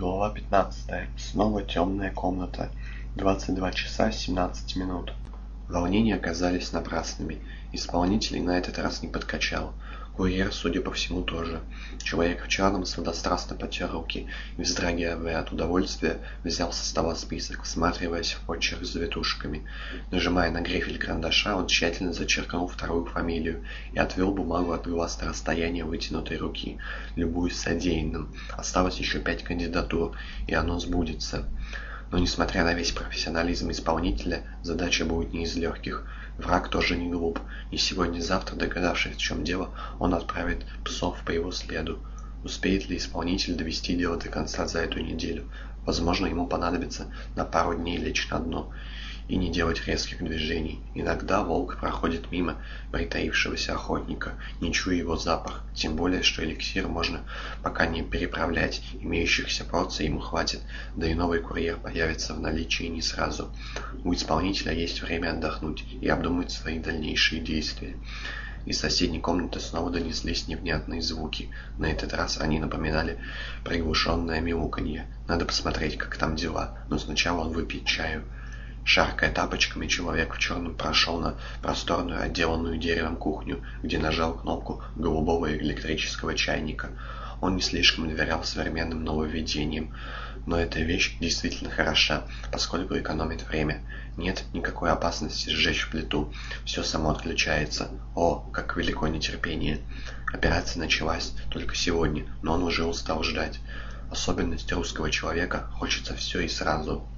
Глава 15. Снова темная комната. 22 часа 17 минут. Волнения оказались напрасными. Исполнителей на этот раз не подкачал. Курьер, судя по всему, тоже. Человек в черном сладострастно потер руки и, вздрагивая от удовольствия, взял со стола список, всматриваясь в почерк с завитушками. Нажимая на грифель карандаша, он тщательно зачеркнул вторую фамилию и отвел бумагу от глаз на расстояние вытянутой руки, любуясь содеянным. Осталось еще пять кандидатур, и оно сбудется. Но, несмотря на весь профессионализм исполнителя, задача будет не из легких. Враг тоже не глуп, и сегодня-завтра, догадавшись, в чем дело, он отправит псов по его следу. Успеет ли исполнитель довести дело до конца за эту неделю? Возможно, ему понадобится на пару дней лечь на дно и не делать резких движений. Иногда волк проходит мимо притаившегося охотника, не чуя его запах, тем более, что эликсир можно пока не переправлять, имеющихся порций ему хватит, да и новый курьер появится в наличии не сразу. У исполнителя есть время отдохнуть и обдумать свои дальнейшие действия. Из соседней комнаты снова донеслись невнятные звуки. На этот раз они напоминали приглушенное мяуканье. Надо посмотреть, как там дела, но сначала он выпьет чаю. Шаркая тапочками, человек в черном прошел на просторную, отделанную деревом кухню, где нажал кнопку голубого электрического чайника. Он не слишком доверял современным нововведениям, но эта вещь действительно хороша, поскольку экономит время. Нет никакой опасности сжечь плиту, все само отключается. О, как велико нетерпение! Операция началась только сегодня, но он уже устал ждать. Особенность русского человека – хочется все и сразу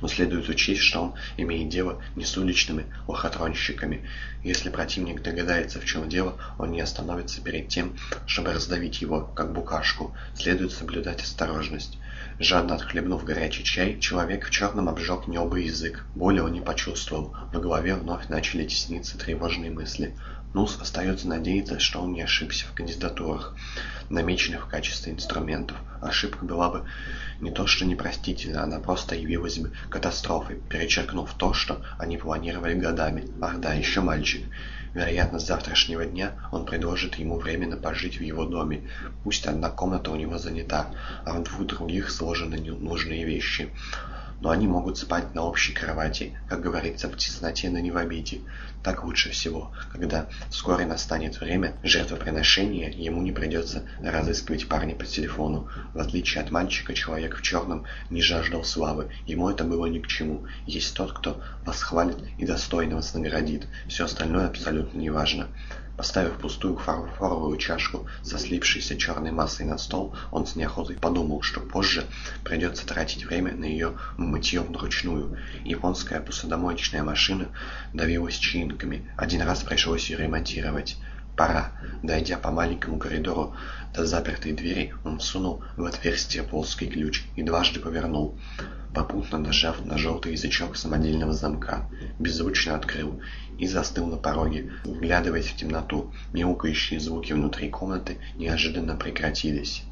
но следует учесть, что он имеет дело не с уличными лохотронщиками. Если противник догадается, в чем дело, он не остановится перед тем, чтобы раздавить его, как букашку. Следует соблюдать осторожность. Жадно отхлебнув горячий чай, человек в черном обжег небо язык. Боли он не почувствовал. В голове вновь начали тесниться тревожные мысли. Нус остается надеяться, что он не ошибся в кандидатурах, намеченных в качестве инструментов. Ошибка была бы не то что непростительна, она просто явилась бы катастрофой, перечеркнув то, что они планировали годами. Ах да, еще мальчик. Вероятно, с завтрашнего дня он предложит ему временно пожить в его доме. Пусть одна комната у него занята, а в двух других сложены нужные вещи но они могут спать на общей кровати, как говорится, в тесноте, но не в обиде. Так лучше всего, когда вскоре настанет время жертвоприношения, ему не придется разыскивать парня по телефону. В отличие от мальчика, человек в черном не жаждал славы, ему это было ни к чему. Есть тот, кто восхвалит и достойно вознаградит, все остальное абсолютно неважно. Поставив пустую фарфоровую чашку со слипшейся черной массой на стол, он с неохотой подумал, что позже придется тратить время на ее мытье вручную. Японская посудомоечная машина давилась чинками. Один раз пришлось ее ремонтировать. Пора. Дойдя по маленькому коридору до запертой двери, он всунул в отверстие плоский ключ и дважды повернул попутно нажав на желтый язычок самодельного замка. Беззвучно открыл и застыл на пороге, вглядываясь в темноту. Мяукающие звуки внутри комнаты неожиданно прекратились.